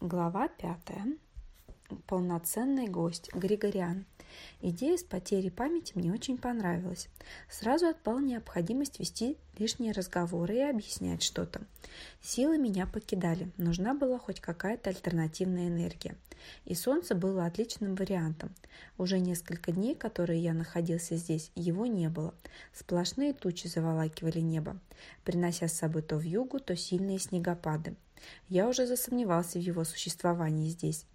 Глава пятая. Полноценный гость. Григориан. Идея с потерей памяти мне очень понравилась. Сразу отпала необходимость вести лишние разговоры и объяснять что-то. Силы меня покидали. Нужна была хоть какая-то альтернативная энергия. И солнце было отличным вариантом. Уже несколько дней, которые я находился здесь, его не было. Сплошные тучи заволакивали небо, принося с собой то вьюгу, то сильные снегопады. Я уже засомневался в его существовании здесь.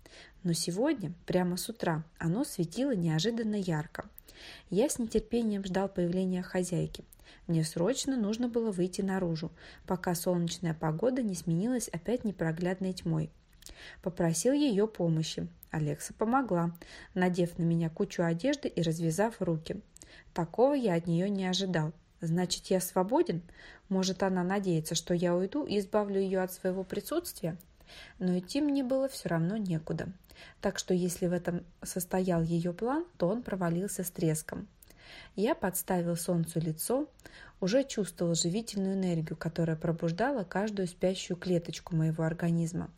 Но сегодня, прямо с утра, оно светило неожиданно ярко. Я с нетерпением ждал появления хозяйки. Мне срочно нужно было выйти наружу, пока солнечная погода не сменилась опять непроглядной тьмой. Попросил ее помощи. Алекса помогла, надев на меня кучу одежды и развязав руки. Такого я от нее не ожидал. Значит, я свободен? Может, она надеется, что я уйду и избавлю ее от своего присутствия? Но идти мне было все равно некуда. Так что если в этом состоял ее план, то он провалился с треском. Я подставил солнцу лицо, уже чувствовал живительную энергию, которая пробуждала каждую спящую клеточку моего организма.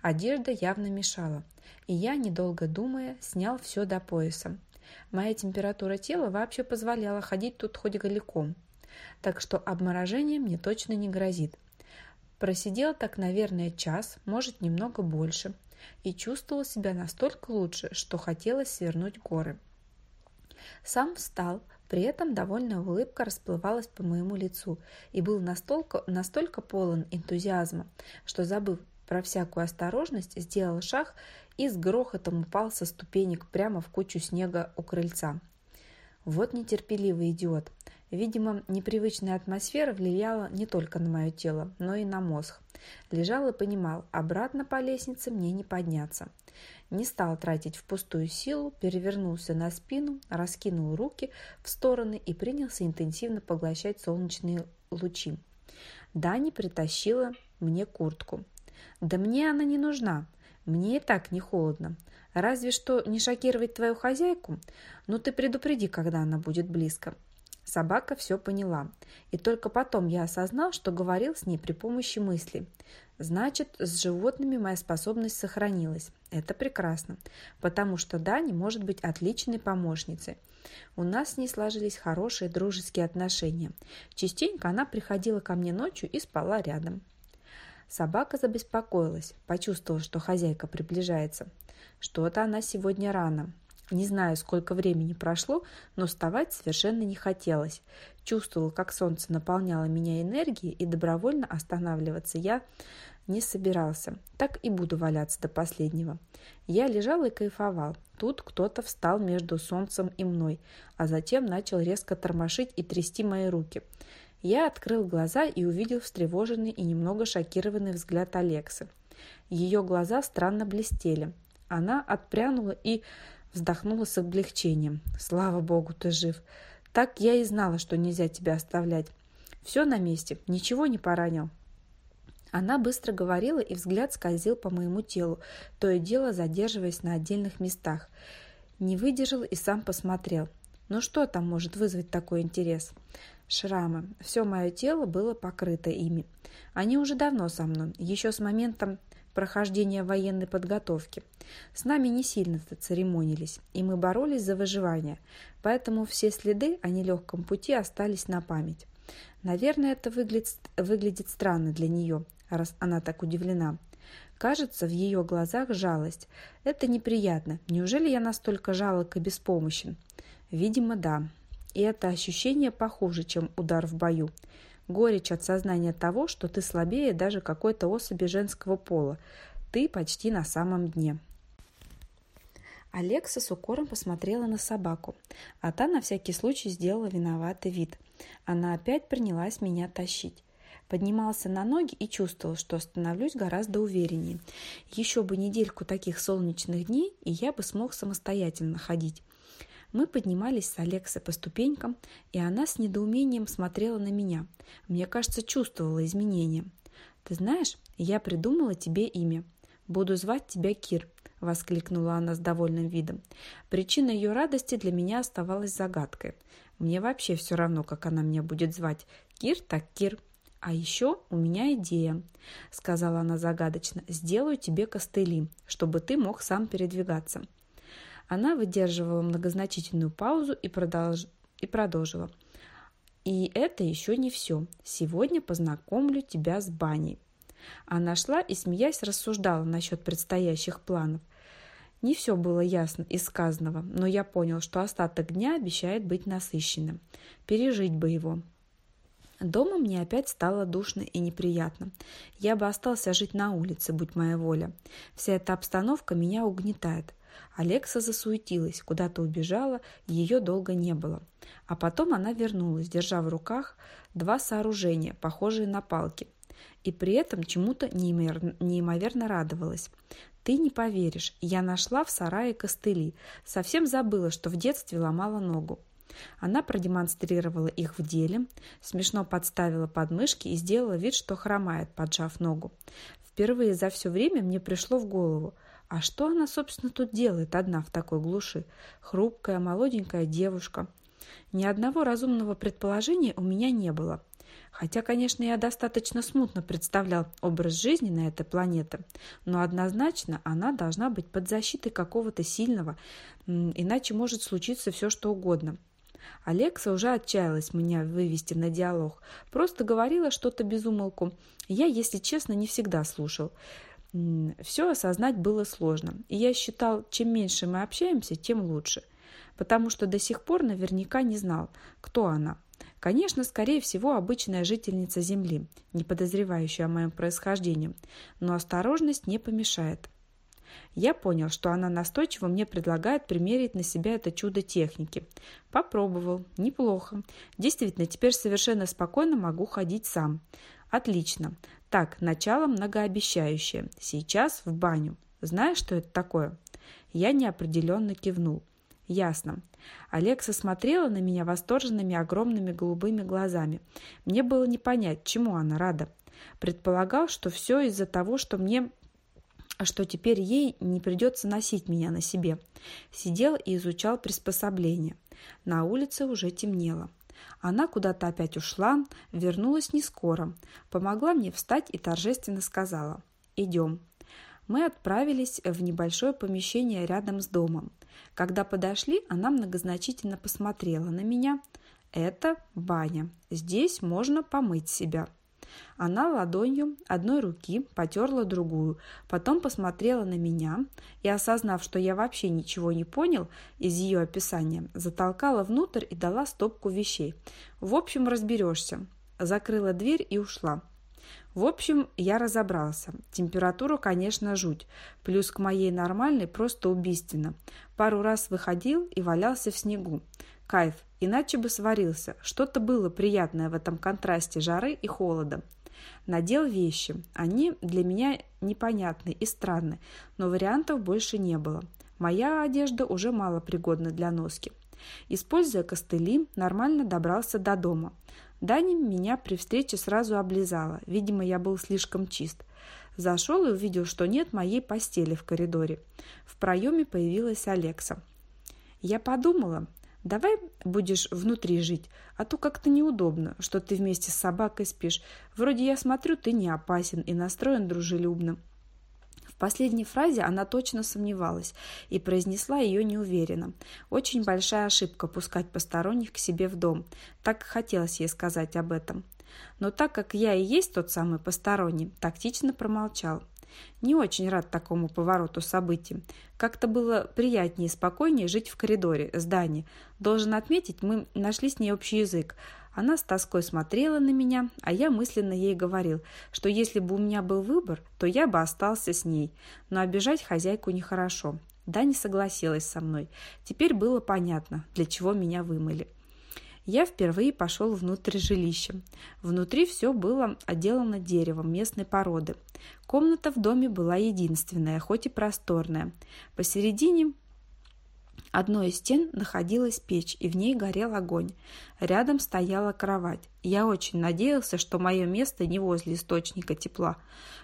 Одежда явно мешала, и я, недолго думая, снял все до пояса. Моя температура тела вообще позволяла ходить тут хоть голиком так что обморожение мне точно не грозит. Просидел так, наверное, час, может, немного больше, и чувствовал себя настолько лучше, что хотелось свернуть горы. Сам встал, при этом довольная улыбка расплывалась по моему лицу и был настолько, настолько полон энтузиазма, что, забыв про всякую осторожность, сделал шаг и с грохотом упал со ступенек прямо в кучу снега у крыльца. Вот нетерпеливый идиот. Видимо, непривычная атмосфера влияла не только на мое тело, но и на мозг. Лежал и понимал, обратно по лестнице мне не подняться. Не стал тратить впустую силу, перевернулся на спину, раскинул руки в стороны и принялся интенсивно поглощать солнечные лучи. Дани притащила мне куртку. «Да мне она не нужна. Мне и так не холодно. Разве что не шокировать твою хозяйку? Ну ты предупреди, когда она будет близко. Собака все поняла, и только потом я осознал, что говорил с ней при помощи мысли. Значит, с животными моя способность сохранилась. Это прекрасно, потому что Дани может быть отличной помощницей. У нас с ней сложились хорошие дружеские отношения. Частенько она приходила ко мне ночью и спала рядом. Собака забеспокоилась, почувствовала, что хозяйка приближается. Что-то она сегодня рано. Не знаю, сколько времени прошло, но вставать совершенно не хотелось. Чувствовала, как солнце наполняло меня энергией, и добровольно останавливаться я не собирался. Так и буду валяться до последнего. Я лежал и кайфовал. Тут кто-то встал между солнцем и мной, а затем начал резко тормошить и трясти мои руки. Я открыл глаза и увидел встревоженный и немного шокированный взгляд Алексы. Ее глаза странно блестели. Она отпрянула и Вздохнула с облегчением. «Слава богу, ты жив. Так я и знала, что нельзя тебя оставлять. Все на месте, ничего не поранил». Она быстро говорила, и взгляд скользил по моему телу, то и дело задерживаясь на отдельных местах. Не выдержал и сам посмотрел. Ну что там может вызвать такой интерес? Шрамы. Все мое тело было покрыто ими. Они уже давно со мной, еще с момента прохождения военной подготовки. С нами не сильно-то церемонились, и мы боролись за выживание, поэтому все следы о нелегком пути остались на память. Наверное, это выглядит, выглядит странно для нее, раз она так удивлена. Кажется, в ее глазах жалость. Это неприятно. Неужели я настолько жалок и беспомощен? Видимо, да. И это ощущение похуже, чем удар в бою. Горечь от сознания того, что ты слабее даже какой-то особи женского пола. Ты почти на самом дне. Алекса с укором посмотрела на собаку, а та на всякий случай сделала виноватый вид. Она опять принялась меня тащить. Поднимался на ноги и чувствовал, что становлюсь гораздо увереннее. Еще бы недельку таких солнечных дней, и я бы смог самостоятельно ходить. Мы поднимались с Алексой по ступенькам, и она с недоумением смотрела на меня. Мне кажется, чувствовала изменения. «Ты знаешь, я придумала тебе имя. Буду звать тебя Кир», – воскликнула она с довольным видом. Причина ее радости для меня оставалась загадкой. Мне вообще все равно, как она меня будет звать. Кир так Кир. «А еще у меня идея», — сказала она загадочно. «Сделаю тебе костыли, чтобы ты мог сам передвигаться». Она выдерживала многозначительную паузу и, продолж... и продолжила. «И это еще не все. Сегодня познакомлю тебя с баней». Она шла и, смеясь, рассуждала насчет предстоящих планов. Не все было ясно из сказанного, но я понял, что остаток дня обещает быть насыщенным. Пережить бы его. Дома мне опять стало душно и неприятно. Я бы остался жить на улице, будь моя воля. Вся эта обстановка меня угнетает. Алекса засуетилась, куда-то убежала, ее долго не было. А потом она вернулась, держа в руках два сооружения, похожие на палки. И при этом чему-то неимоверно радовалась. Ты не поверишь, я нашла в сарае костыли. Совсем забыла, что в детстве ломала ногу. Она продемонстрировала их в деле, смешно подставила подмышки и сделала вид, что хромает, поджав ногу. Впервые за все время мне пришло в голову, а что она, собственно, тут делает одна в такой глуши? Хрупкая, молоденькая девушка. Ни одного разумного предположения у меня не было. Хотя, конечно, я достаточно смутно представлял образ жизни на этой планете, но однозначно она должна быть под защитой какого-то сильного, иначе может случиться все, что угодно. Алекса уже отчаялась меня вывести на диалог. Просто говорила что-то без умолку. Я, если честно, не всегда слушал. Все осознать было сложно. И я считал, чем меньше мы общаемся, тем лучше. Потому что до сих пор наверняка не знал, кто она. Конечно, скорее всего, обычная жительница Земли, не подозревающая о моем происхождении. Но осторожность не помешает. Я понял, что она настойчиво мне предлагает примерить на себя это чудо техники. Попробовал. Неплохо. Действительно, теперь совершенно спокойно могу ходить сам. Отлично. Так, начало многообещающее. Сейчас в баню. Знаешь, что это такое? Я неопределенно кивнул. Ясно. Алекса смотрела на меня восторженными огромными голубыми глазами. Мне было не понять, чему она рада. Предполагал, что все из-за того, что мне что теперь ей не придется носить меня на себе. Сидел и изучал приспособление. На улице уже темнело. Она куда-то опять ушла, вернулась не скоро, помогла мне встать и торжественно сказала «Идем». Мы отправились в небольшое помещение рядом с домом. Когда подошли, она многозначительно посмотрела на меня. «Это баня. Здесь можно помыть себя». Она ладонью одной руки потерла другую, потом посмотрела на меня и, осознав, что я вообще ничего не понял из ее описания, затолкала внутрь и дала стопку вещей. В общем, разберешься. Закрыла дверь и ушла. В общем, я разобрался. Температура, конечно, жуть. Плюс к моей нормальной просто убийственно. Пару раз выходил и валялся в снегу. Кайф, иначе бы сварился. Что-то было приятное в этом контрасте жары и холода. Надел вещи. Они для меня непонятны и странны, но вариантов больше не было. Моя одежда уже мало пригодна для носки. Используя костыли, нормально добрался до дома. Дани меня при встрече сразу облизала. Видимо, я был слишком чист. Зашел и увидел, что нет моей постели в коридоре. В проеме появилась Алекса. Я подумала, Давай будешь внутри жить, а то как-то неудобно, что ты вместе с собакой спишь. Вроде я смотрю, ты не опасен и настроен дружелюбно». В последней фразе она точно сомневалась и произнесла ее неуверенно. Очень большая ошибка пускать посторонних к себе в дом. Так хотелось ей сказать об этом. Но так как я и есть тот самый посторонний, тактично промолчал. Не очень рад такому повороту событий. Как-то было приятнее и спокойнее жить в коридоре здания. Должен отметить, мы нашли с ней общий язык. Она с тоской смотрела на меня, а я мысленно ей говорил, что если бы у меня был выбор, то я бы остался с ней. Но обижать хозяйку нехорошо. Да не согласилась со мной. Теперь было понятно, для чего меня вымыли я впервые пошел внутрь жилища. Внутри все было отделано деревом местной породы. Комната в доме была единственная, хоть и просторная. Посередине одной из стен находилась печь, и в ней горел огонь. Рядом стояла кровать. Я очень надеялся, что мое место не возле источника тепла.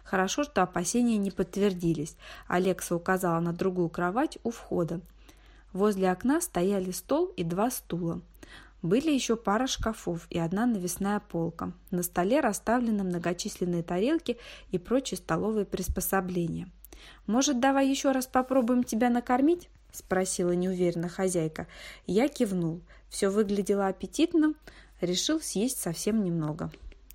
Хорошо, что опасения не подтвердились. Алекса указала на другую кровать у входа. Возле окна стояли стол и два стула. Были еще пара шкафов и одна навесная полка. На столе расставлены многочисленные тарелки и прочие столовые приспособления. «Может, давай еще раз попробуем тебя накормить?» – спросила неуверенно хозяйка. Я кивнул. Все выглядело аппетитно, решил съесть совсем немного.